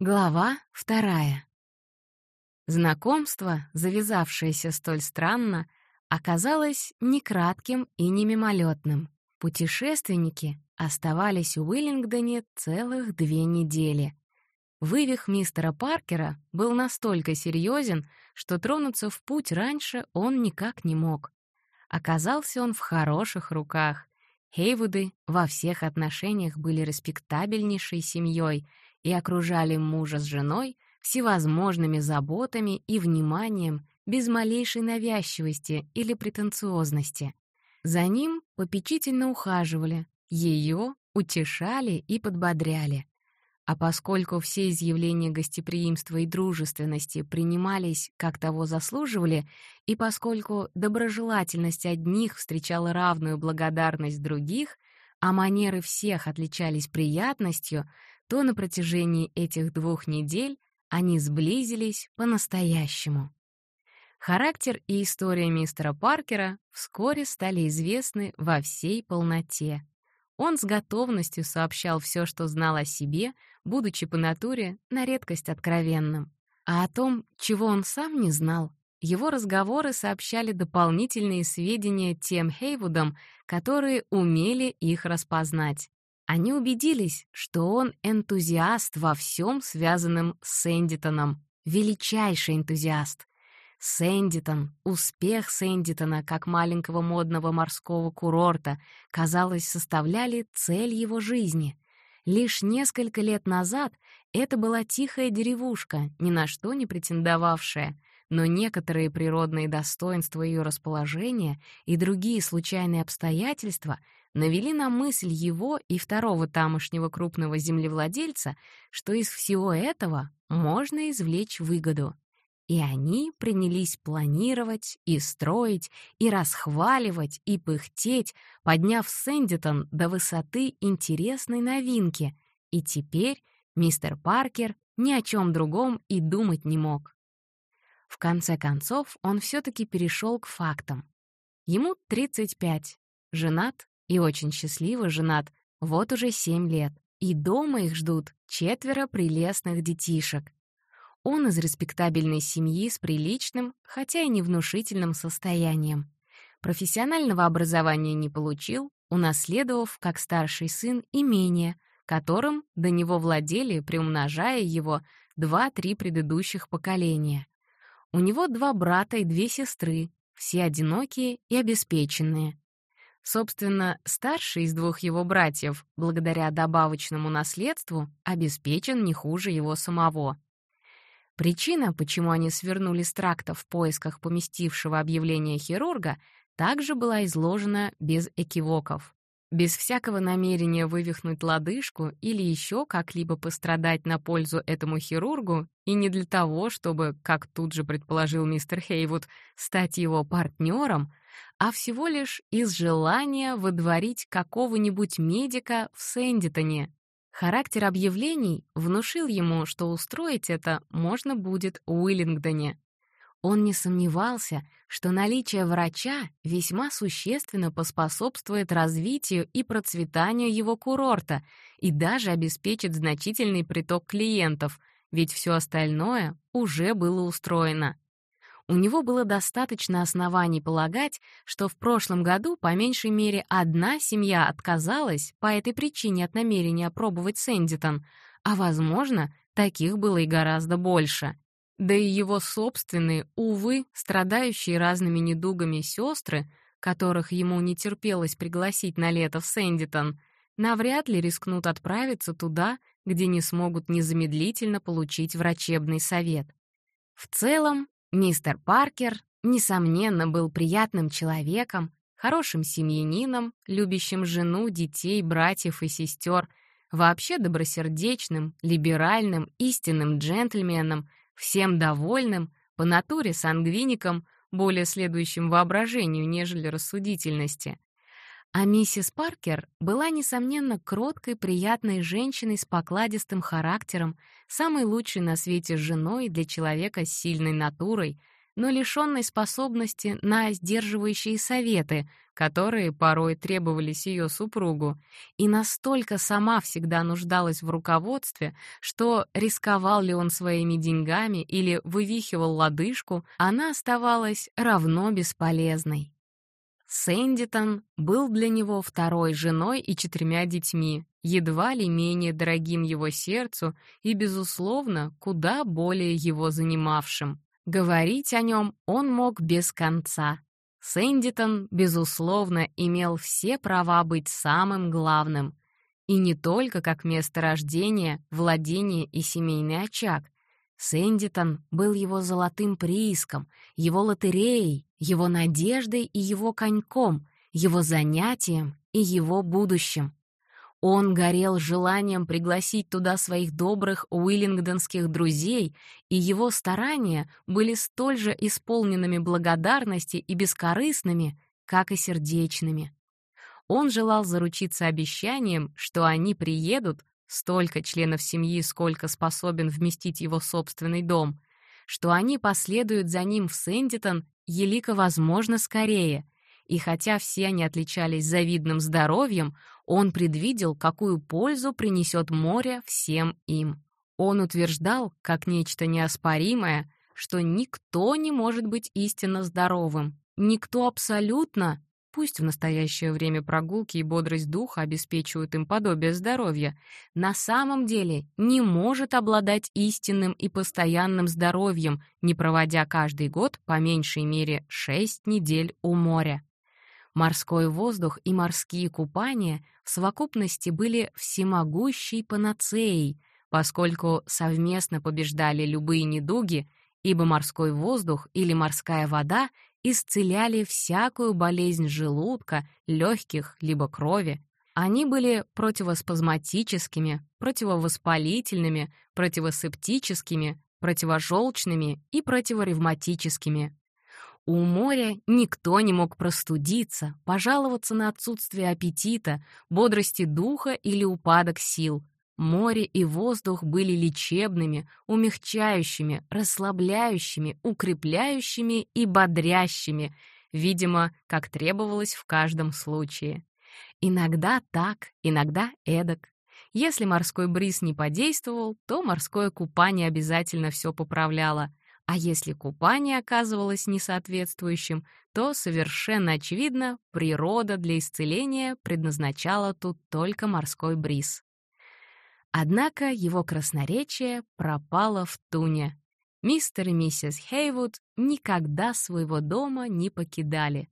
Глава вторая. Знакомство, завязавшееся столь странно, оказалось не кратким и не мимолетным. Путешественники оставались в Уиллингдоне целых две недели. Вывих мистера Паркера был настолько серьезен, что тронуться в путь раньше он никак не мог. Оказался он в хороших руках. Хейвуды во всех отношениях были респектабельнейшей семьей и окружали мужа с женой всевозможными заботами и вниманием без малейшей навязчивости или претенциозности. За ним попечительно ухаживали, ее утешали и подбодряли. А поскольку все изъявления гостеприимства и дружественности принимались, как того заслуживали, и поскольку доброжелательность одних встречала равную благодарность других, а манеры всех отличались приятностью, то на протяжении этих двух недель они сблизились по-настоящему. Характер и история мистера Паркера вскоре стали известны во всей полноте. Он с готовностью сообщал все, что знал о себе, будучи по натуре на редкость откровенным. А о том, чего он сам не знал, его разговоры сообщали дополнительные сведения тем Хейвудам, которые умели их распознать. Они убедились, что он энтузиаст во всем, связанном с Сэндитоном, величайший энтузиаст. Сэндитон, успех Сэндитона как маленького модного морского курорта, казалось, составляли цель его жизни. Лишь несколько лет назад это была тихая деревушка, ни на что не претендовавшая, но некоторые природные достоинства ее расположения и другие случайные обстоятельства навели на мысль его и второго тамошнего крупного землевладельца, что из всего этого можно извлечь выгоду. И они принялись планировать и строить, и расхваливать, и пыхтеть, подняв Сэндитон до высоты интересной новинки. И теперь мистер Паркер ни о чем другом и думать не мог. В конце концов, он все-таки перешел к фактам. Ему 35, женат и очень счастливо женат, вот уже 7 лет. И дома их ждут четверо прелестных детишек. Он из респектабельной семьи с приличным, хотя и невнушительным состоянием. Профессионального образования не получил, унаследовав, как старший сын, имение, которым до него владели, приумножая его, два-три предыдущих поколения. У него два брата и две сестры, все одинокие и обеспеченные. Собственно, старший из двух его братьев, благодаря добавочному наследству, обеспечен не хуже его самого. Причина, почему они свернули с тракта в поисках поместившего объявления хирурга, также была изложена без экивоков. Без всякого намерения вывихнуть лодыжку или еще как-либо пострадать на пользу этому хирургу, и не для того, чтобы, как тут же предположил мистер Хейвуд, стать его партнером, а всего лишь из желания выдворить какого-нибудь медика в Сэндитоне, Характер объявлений внушил ему, что устроить это можно будет в Уиллингдоне. Он не сомневался, что наличие врача весьма существенно поспособствует развитию и процветанию его курорта и даже обеспечит значительный приток клиентов, ведь все остальное уже было устроено. У него было достаточно оснований полагать, что в прошлом году по меньшей мере одна семья отказалась по этой причине от намерения пробовать Сэндитон, а, возможно, таких было и гораздо больше. Да и его собственные, увы, страдающие разными недугами сестры, которых ему не терпелось пригласить на лето в Сэндитон, навряд ли рискнут отправиться туда, где не смогут незамедлительно получить врачебный совет. В целом, Мистер Паркер, несомненно, был приятным человеком, хорошим семьянином, любящим жену, детей, братьев и сестер, вообще добросердечным, либеральным, истинным джентльменом, всем довольным, по натуре сангвиником, более следующим воображению, нежели рассудительности. А миссис Паркер была, несомненно, кроткой, приятной женщиной с покладистым характером, самой лучшей на свете женой для человека с сильной натурой, но лишённой способности на сдерживающие советы, которые порой требовались ее супругу, и настолько сама всегда нуждалась в руководстве, что рисковал ли он своими деньгами или вывихивал лодыжку, она оставалась равно бесполезной. Сэндитон был для него второй женой и четырьмя детьми, едва ли менее дорогим его сердцу и, безусловно, куда более его занимавшим. Говорить о нем он мог без конца. Сэндитон, безусловно, имел все права быть самым главным. И не только как место рождения, владение и семейный очаг. Сэндитон был его золотым прииском, его лотереей, его надеждой и его коньком, его занятием и его будущим. Он горел желанием пригласить туда своих добрых уиллингдонских друзей, и его старания были столь же исполненными благодарности и бескорыстными, как и сердечными. Он желал заручиться обещанием, что они приедут, столько членов семьи, сколько способен вместить его собственный дом, что они последуют за ним в Сэндитон елико возможно скорее — и хотя все они отличались завидным здоровьем, он предвидел, какую пользу принесет море всем им. Он утверждал, как нечто неоспоримое, что никто не может быть истинно здоровым, никто абсолютно, пусть в настоящее время прогулки и бодрость духа обеспечивают им подобие здоровья, на самом деле не может обладать истинным и постоянным здоровьем, не проводя каждый год по меньшей мере шесть недель у моря. Морской воздух и морские купания в совокупности были всемогущей панацеей, поскольку совместно побеждали любые недуги, ибо морской воздух или морская вода исцеляли всякую болезнь желудка, легких либо крови. Они были противоспазматическими, противовоспалительными, противосептическими, противожелчными и противоревматическими. У моря никто не мог простудиться, пожаловаться на отсутствие аппетита, бодрости духа или упадок сил. Море и воздух были лечебными, умягчающими, расслабляющими, укрепляющими и бодрящими, видимо, как требовалось в каждом случае. Иногда так, иногда эдак. Если морской бриз не подействовал, то морское купание обязательно все поправляло — а если купание оказывалось несоответствующим, то совершенно очевидно, природа для исцеления предназначала тут только морской бриз. Однако его красноречие пропало в туне. Мистер и миссис Хейвуд никогда своего дома не покидали.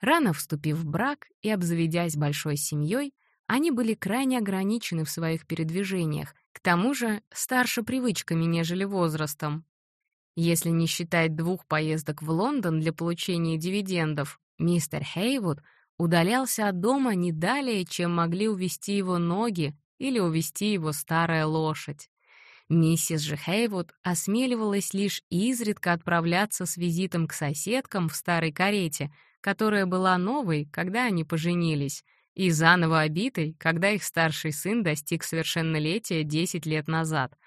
Рано вступив в брак и обзаведясь большой семьей, они были крайне ограничены в своих передвижениях, к тому же старше привычками, нежели возрастом, если не считать двух поездок в Лондон для получения дивидендов, мистер Хейвуд удалялся от дома не далее, чем могли увести его ноги или увести его старая лошадь. Миссис же Хейвуд осмеливалась лишь изредка отправляться с визитом к соседкам в старой карете, которая была новой, когда они поженились, и заново обитой, когда их старший сын достиг совершеннолетия 10 лет назад —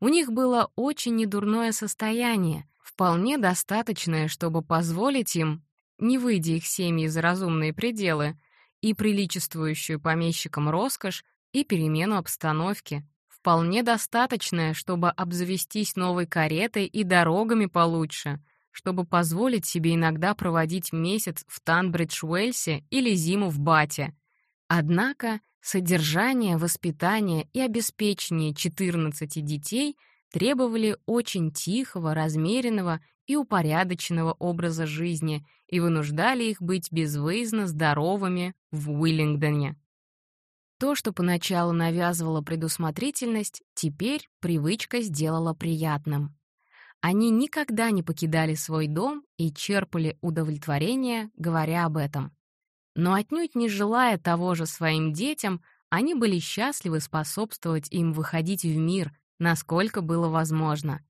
у них было очень недурное состояние, вполне достаточное, чтобы позволить им, не выйдя их семьи за разумные пределы, и приличествующую помещикам роскошь, и перемену обстановки, вполне достаточное, чтобы обзавестись новой каретой и дорогами получше, чтобы позволить себе иногда проводить месяц в Танбридж-Уэльсе или зиму в Бате. Однако Содержание, воспитание и обеспечение 14 детей требовали очень тихого, размеренного и упорядоченного образа жизни и вынуждали их быть безвыездно здоровыми в Уиллингдоне. То, что поначалу навязывало предусмотрительность, теперь привычка сделала приятным. Они никогда не покидали свой дом и черпали удовлетворение, говоря об этом. Но отнюдь не желая того же своим детям, они были счастливы способствовать им выходить в мир, насколько было возможно.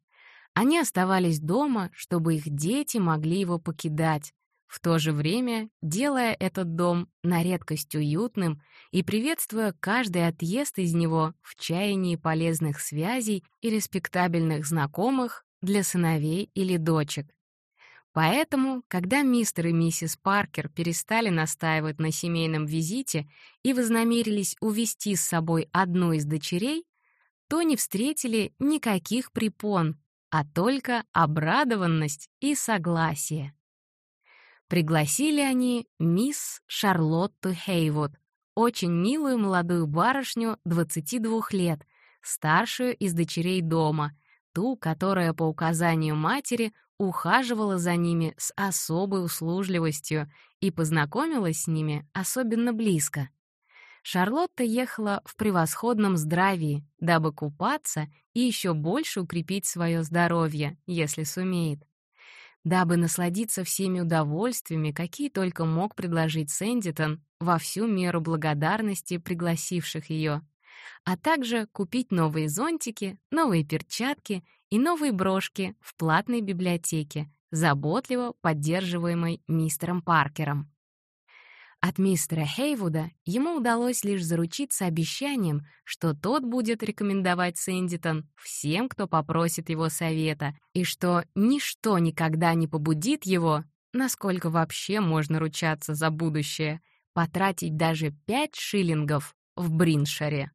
Они оставались дома, чтобы их дети могли его покидать, в то же время делая этот дом на редкость уютным и приветствуя каждый отъезд из него в чаянии полезных связей и респектабельных знакомых для сыновей или дочек. Поэтому, когда мистер и миссис Паркер перестали настаивать на семейном визите и вознамерились увести с собой одну из дочерей, то не встретили никаких препон, а только обрадованность и согласие. Пригласили они мисс Шарлотту Хейвуд, очень милую молодую барышню 22 лет, старшую из дочерей дома, ту, которая по указанию матери ухаживала за ними с особой услужливостью и познакомилась с ними особенно близко. Шарлотта ехала в превосходном здравии, дабы купаться и еще больше укрепить свое здоровье, если сумеет. Дабы насладиться всеми удовольствиями, какие только мог предложить Сэндитон, во всю меру благодарности пригласивших ее, а также купить новые зонтики, новые перчатки и новые брошки в платной библиотеке, заботливо поддерживаемой мистером Паркером. От мистера Хейвуда ему удалось лишь заручиться обещанием, что тот будет рекомендовать Сэндитон всем, кто попросит его совета, и что ничто никогда не побудит его, насколько вообще можно ручаться за будущее, потратить даже пять шиллингов в Бриншаре.